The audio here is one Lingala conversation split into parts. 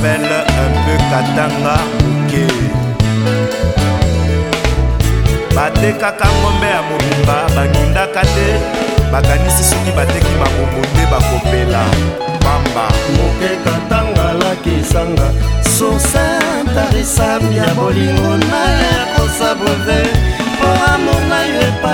m'appelle un peu Katanga Bouké batekaka ngombe ya mobimba bangindaka te bakanisi soki bateki makombo nde bakopela pamba moke katanga lakisanga sosantarisami ya bolingo na ya kosabove po amona yo epa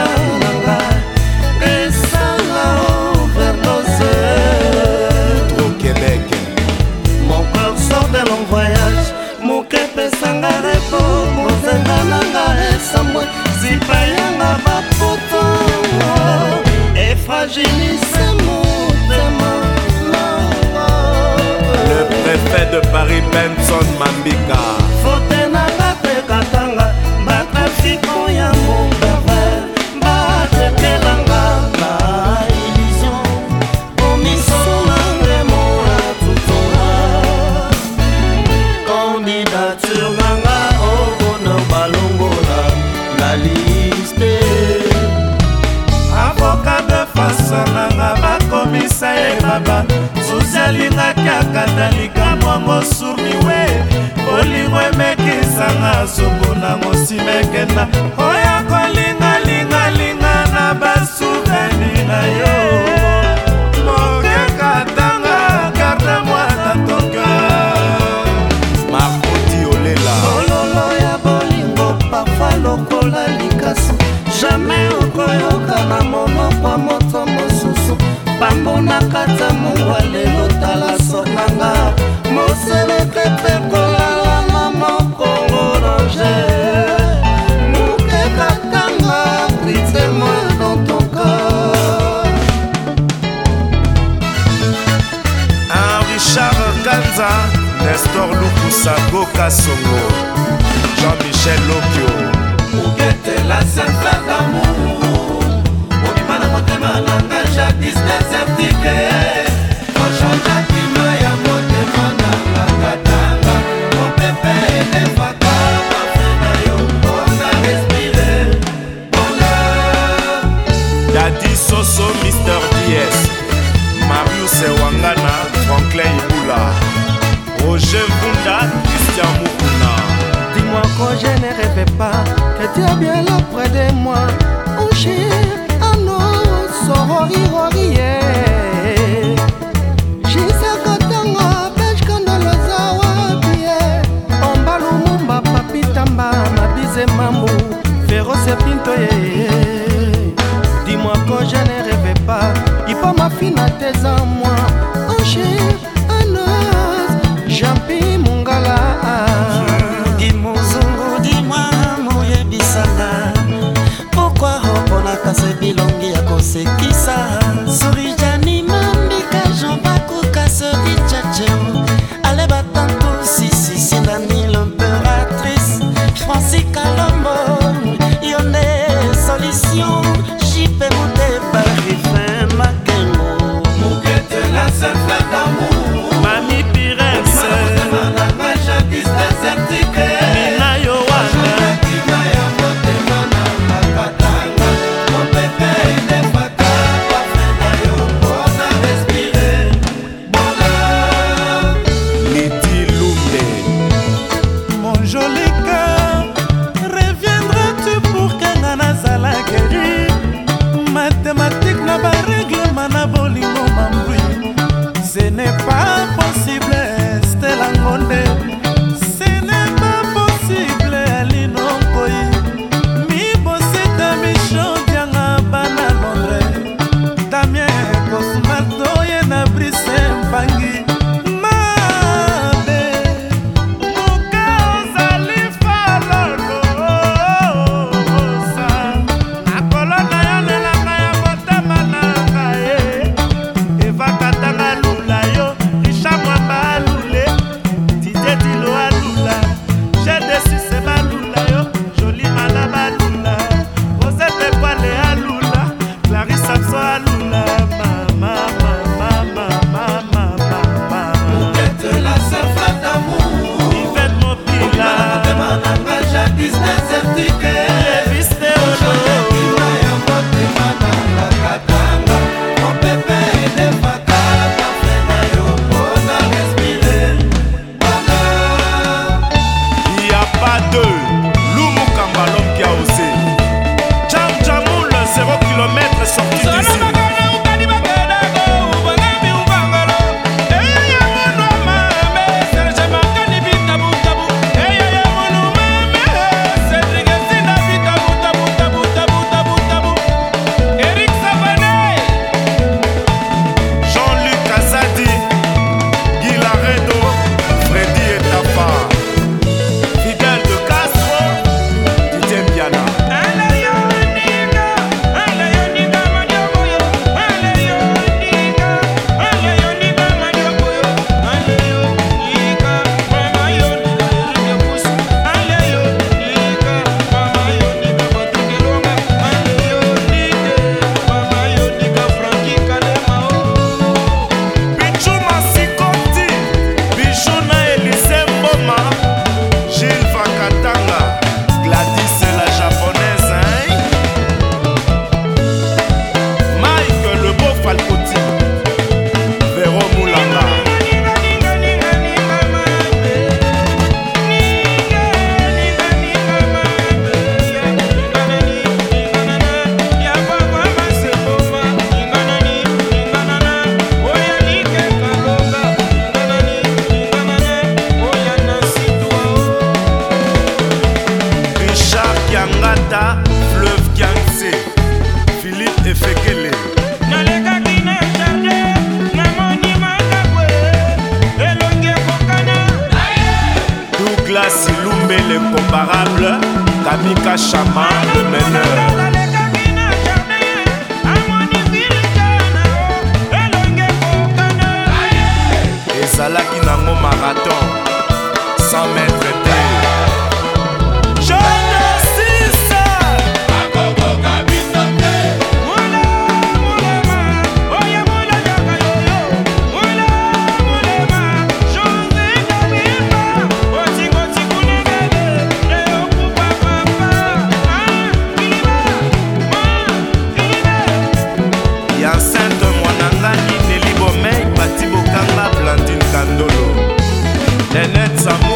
akomisa ye baba zuzi alingaki akata likamwango surmiwe bolingo emekisanga sobonango simekenda oyo kolingalingalinga na basuveni na yo pambo nakata mungwa lelo tala sonanga moseleke mpe kolala na mokongo range mokekatanga kritelmo dontonka ah, un richard ganza nestor lukusagoka songo jean-michel lokio moketela senfin damour obima na motema nanga koshonga disdesertike eh. koshonga tima ya motema na bakatanga mopepe elefaka bafe na yo mpona respire bona dadi soso mister ds marius ewangana franklin ibula roger vunda christian mukuna dis-moi que je ne rêvais pas que tu es bien là près de moi afina tesão was shaman. enceinte mwananga ineli bomei bati bokanga blandine kandolo lenet samo